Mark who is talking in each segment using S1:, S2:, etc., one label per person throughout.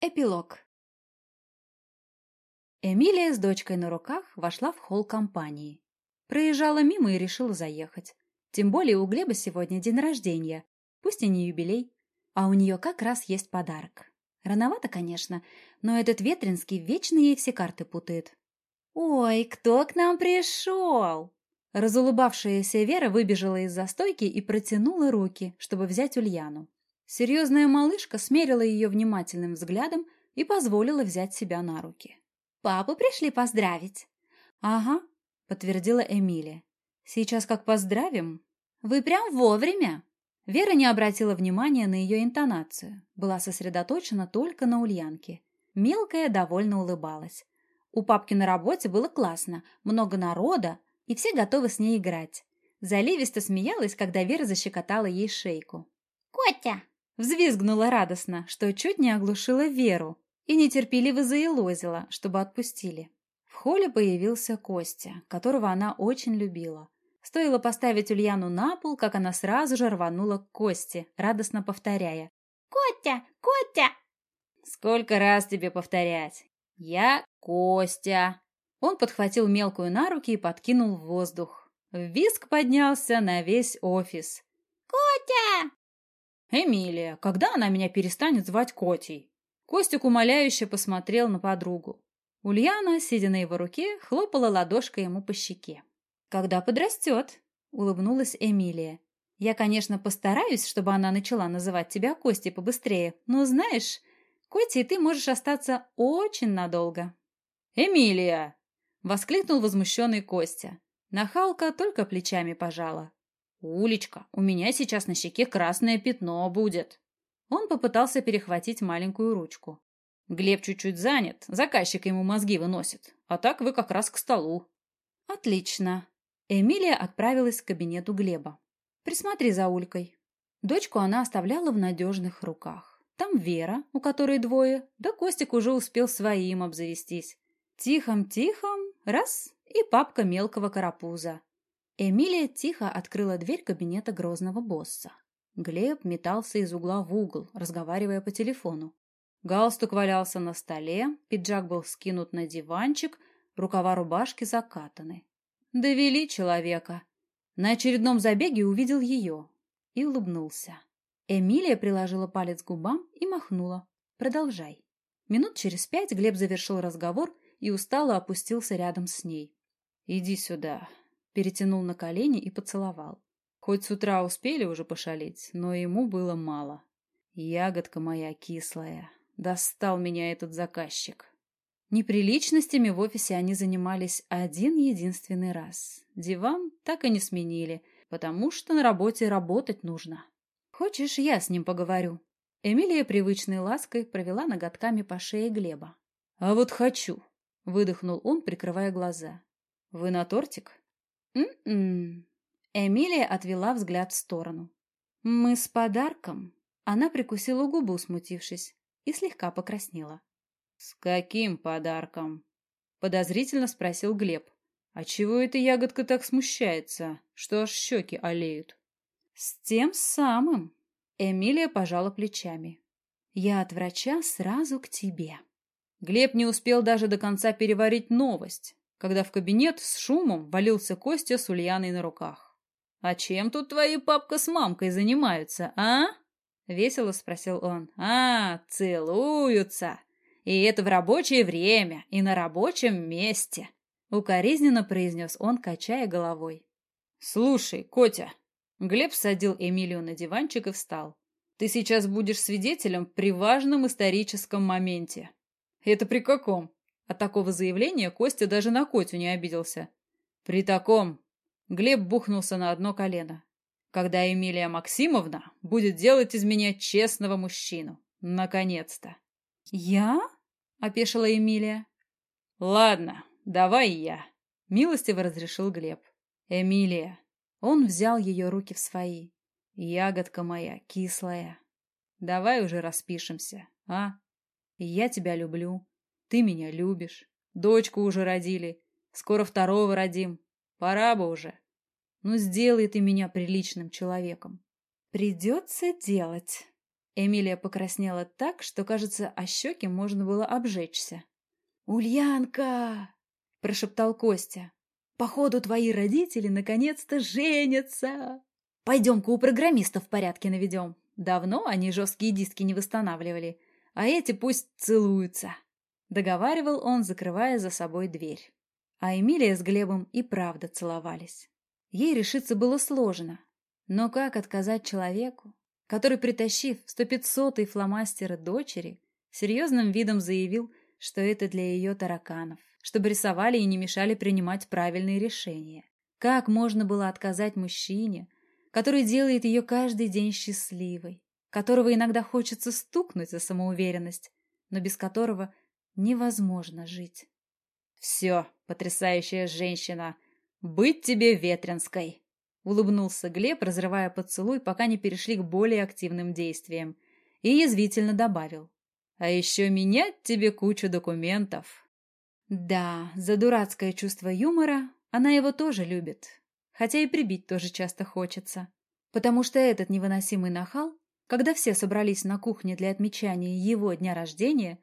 S1: Эпилог. Эмилия с дочкой на руках вошла в холл компании. Проезжала мимо и решила заехать. Тем более у Глеба сегодня день рождения, пусть и не юбилей, а у нее как раз есть подарок. Рановато, конечно, но этот Ветринский вечно ей все карты путает. «Ой, кто к нам пришел?» Разулыбавшаяся Вера выбежала из застойки и протянула руки, чтобы взять Ульяну. Серьезная малышка смерила ее внимательным взглядом и позволила взять себя на руки. «Папу пришли поздравить?» «Ага», — подтвердила Эмилия. «Сейчас как поздравим?» «Вы прям вовремя!» Вера не обратила внимания на ее интонацию, была сосредоточена только на Ульянке. Мелкая довольно улыбалась. У папки на работе было классно, много народа, и все готовы с ней играть. Заливисто смеялась, когда Вера защекотала ей шейку.
S2: «Котя!»
S1: Взвизгнула радостно, что чуть не оглушила Веру, и нетерпеливо заелозила, чтобы отпустили. В холле появился Костя, которого она очень любила. Стоило поставить Ульяну на пол, как она сразу же рванула к Косте, радостно повторяя.
S2: «Котя! Котя!»
S1: «Сколько раз тебе повторять? Я Костя!» Он подхватил мелкую на руки и подкинул в воздух. Виск поднялся на весь офис.
S2: «Котя!»
S1: «Эмилия, когда она меня перестанет звать Котей?» Костик умоляюще посмотрел на подругу. Ульяна, сидя на его руке, хлопала ладошкой ему по щеке. «Когда подрастет», — улыбнулась Эмилия. «Я, конечно, постараюсь, чтобы она начала называть тебя Костей побыстрее, но знаешь, Котей ты можешь остаться очень надолго». «Эмилия!» — воскликнул возмущенный Костя. Нахалка только плечами пожала. «Улечка, у меня сейчас на щеке красное пятно будет». Он попытался перехватить маленькую ручку. «Глеб чуть-чуть занят, заказчик ему мозги выносит, а так вы как раз к столу». «Отлично». Эмилия отправилась к кабинету Глеба. «Присмотри за Улькой». Дочку она оставляла в надежных руках. Там Вера, у которой двое, да Костик уже успел своим обзавестись. Тихом-тихом, раз, и папка мелкого карапуза. Эмилия тихо открыла дверь кабинета грозного босса. Глеб метался из угла в угол, разговаривая по телефону. Галстук валялся на столе, пиджак был скинут на диванчик, рукава рубашки закатаны. Довели человека. На очередном забеге увидел ее и улыбнулся. Эмилия приложила палец к губам и махнула. «Продолжай». Минут через пять Глеб завершил разговор и устало опустился рядом с ней. «Иди сюда», перетянул на колени и поцеловал. Хоть с утра успели уже пошалить, но ему было мало. Ягодка моя кислая. Достал меня этот заказчик. Неприличностями в офисе они занимались один единственный раз. Диван так и не сменили, потому что на работе работать нужно. Хочешь, я с ним поговорю? Эмилия привычной лаской провела ноготками по шее Глеба. А вот хочу, выдохнул он, прикрывая глаза. Вы на тортик? «М-м». Эмилия отвела взгляд в сторону. «Мы с подарком?» Она прикусила губу, смутившись, и слегка покраснела. «С каким подарком?» Подозрительно спросил Глеб. «А чего эта ягодка так смущается, что аж щеки олеют?» «С тем самым!» Эмилия пожала плечами. «Я от врача сразу к тебе». Глеб не успел даже до конца переварить новость когда в кабинет с шумом валился Костя с Ульяной на руках. «А чем тут твои папка с мамкой занимаются, а?» — весело спросил он. «А, целуются! И это в рабочее время и на рабочем месте!» — укоризненно произнес он, качая головой. «Слушай, Котя!» Глеб садил Эмилию на диванчик и встал. «Ты сейчас будешь свидетелем при важном историческом моменте». «Это при каком?» От такого заявления Костя даже на Котю не обиделся. При таком Глеб бухнулся на одно колено. Когда Эмилия Максимовна будет делать из меня честного мужчину. Наконец-то. «Я?» — опешила Эмилия. «Ладно, давай я», — милостиво разрешил Глеб. «Эмилия». Он взял ее руки в свои. «Ягодка моя кислая. Давай уже распишемся, а? Я тебя люблю. Ты меня любишь. Дочку уже родили. Скоро второго родим. Пора бы уже. Ну, сделай ты меня приличным человеком. Придется делать. Эмилия покраснела так, что, кажется, о щеке можно было обжечься. «Ульянка!» – прошептал Костя. «Походу, твои родители наконец-то женятся! Пойдем-ка у программистов порядке наведем. Давно они жесткие диски не восстанавливали, а эти пусть целуются!» Договаривал он, закрывая за собой дверь. А Эмилия с Глебом и правда целовались. Ей решиться было сложно. Но как отказать человеку, который, притащив сто пятьсотый фломастеры дочери, серьезным видом заявил, что это для ее тараканов, чтобы рисовали и не мешали принимать правильные решения. Как можно было отказать мужчине, который делает ее каждый день счастливой, которого иногда хочется стукнуть за самоуверенность, но без которого невозможно жить? «Все, потрясающая женщина, быть тебе ветренской!» Улыбнулся Глеб, разрывая поцелуй, пока не перешли к более активным действиям. И язвительно добавил. «А еще менять тебе кучу документов». Да, за дурацкое чувство юмора она его тоже любит. Хотя и прибить тоже часто хочется. Потому что этот невыносимый нахал, когда все собрались на кухне для отмечания его дня рождения,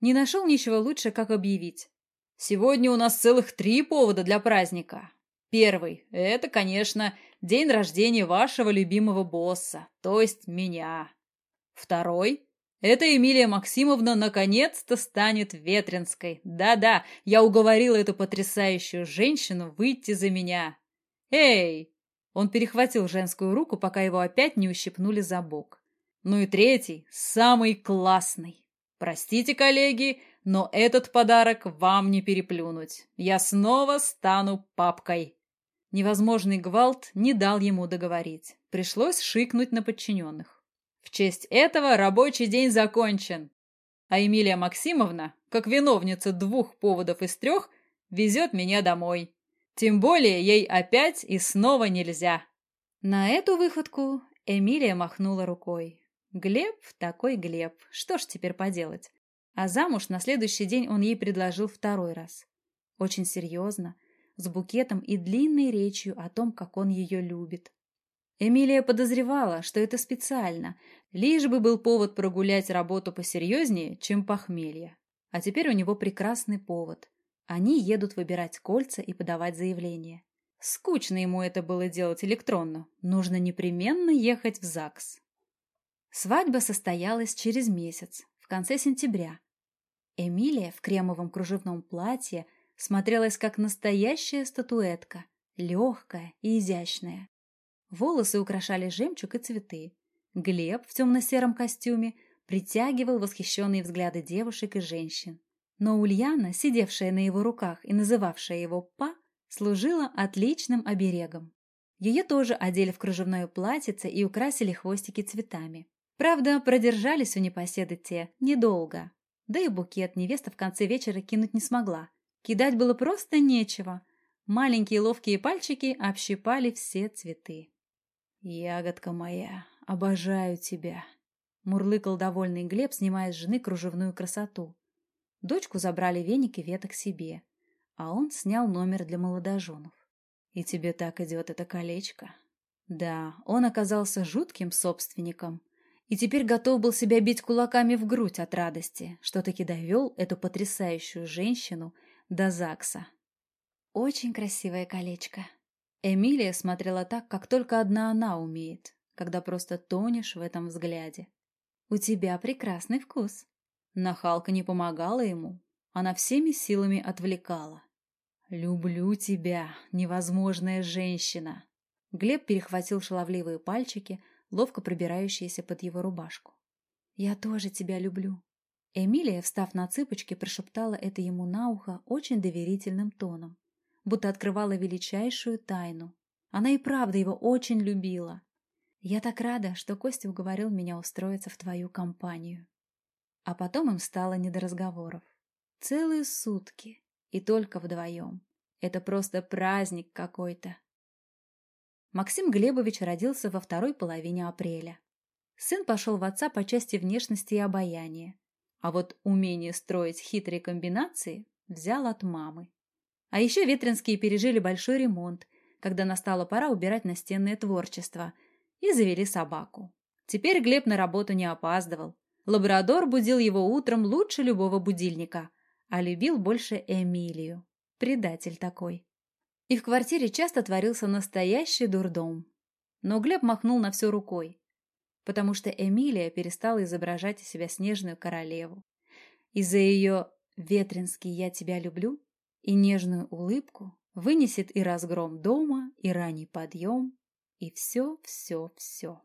S1: не нашел ничего лучше, как объявить. «Сегодня у нас целых три повода для праздника. Первый – это, конечно, день рождения вашего любимого босса, то есть меня. Второй – это Эмилия Максимовна наконец-то станет ветренской. Да-да, я уговорила эту потрясающую женщину выйти за меня. Эй! Он перехватил женскую руку, пока его опять не ущипнули за бок. Ну и третий, самый классный. Простите, коллеги, но этот подарок вам не переплюнуть. Я снова стану папкой. Невозможный гвалт не дал ему договорить. Пришлось шикнуть на подчиненных. В честь этого рабочий день закончен. А Эмилия Максимовна, как виновница двух поводов из трех, везет меня домой. Тем более ей опять и снова нельзя. На эту выходку Эмилия махнула рукой. Глеб такой Глеб, что ж теперь поделать. А замуж на следующий день он ей предложил второй раз. Очень серьезно, с букетом и длинной речью о том, как он ее любит. Эмилия подозревала, что это специально, лишь бы был повод прогулять работу посерьезнее, чем похмелье. А теперь у него прекрасный повод. Они едут выбирать кольца и подавать заявление. Скучно ему это было делать электронно. Нужно непременно ехать в ЗАГС. Свадьба состоялась через месяц, в конце сентября. Эмилия в кремовом кружевном платье – смотрелась как настоящая статуэтка, легкая и изящная. Волосы украшали жемчуг и цветы. Глеб в темно-сером костюме притягивал восхищенные взгляды девушек и женщин. Но Ульяна, сидевшая на его руках и называвшая его «па», служила отличным оберегом. Ее тоже одели в кружевное платьице и украсили хвостики цветами. Правда, продержались у непоседы те недолго. Да и букет невеста в конце вечера кинуть не смогла. Кидать было просто нечего. Маленькие ловкие пальчики общипали все цветы. «Ягодка моя, обожаю тебя!» Мурлыкал довольный Глеб, снимая с жены кружевную красоту. Дочку забрали веник и веток себе, а он снял номер для молодоженов. «И тебе так идет это колечко?» Да, он оказался жутким собственником и теперь готов был себя бить кулаками в грудь от радости, что таки довел эту потрясающую женщину до ЗАГСа. Очень красивое колечко. Эмилия смотрела так, как только одна она умеет, когда просто тонешь в этом взгляде. У тебя прекрасный вкус. Нахалка не помогала ему, она всеми силами отвлекала. «Люблю тебя, невозможная женщина!» Глеб перехватил шаловливые пальчики, ловко пробирающиеся под его рубашку. «Я тоже тебя люблю», Эмилия, встав на цыпочки, прошептала это ему на ухо очень доверительным тоном, будто открывала величайшую тайну. Она и правда его очень любила. Я так рада, что Костя уговорил меня устроиться в твою компанию. А потом им стало не до разговоров. Целые сутки. И только вдвоем. Это просто праздник какой-то. Максим Глебович родился во второй половине апреля. Сын пошел в отца по части внешности и обаяния. А вот умение строить хитрые комбинации взял от мамы. А еще ветренские пережили большой ремонт, когда настала пора убирать настенное творчество, и завели собаку. Теперь Глеб на работу не опаздывал. Лабрадор будил его утром лучше любого будильника, а любил больше Эмилию. Предатель такой. И в квартире часто творился настоящий дурдом. Но Глеб махнул на все рукой, потому что Эмилия перестала изображать из себя снежную королеву. Из-за ее «ветренский я тебя люблю» и нежную улыбку вынесет и разгром дома, и ранний подъем, и все-все-все.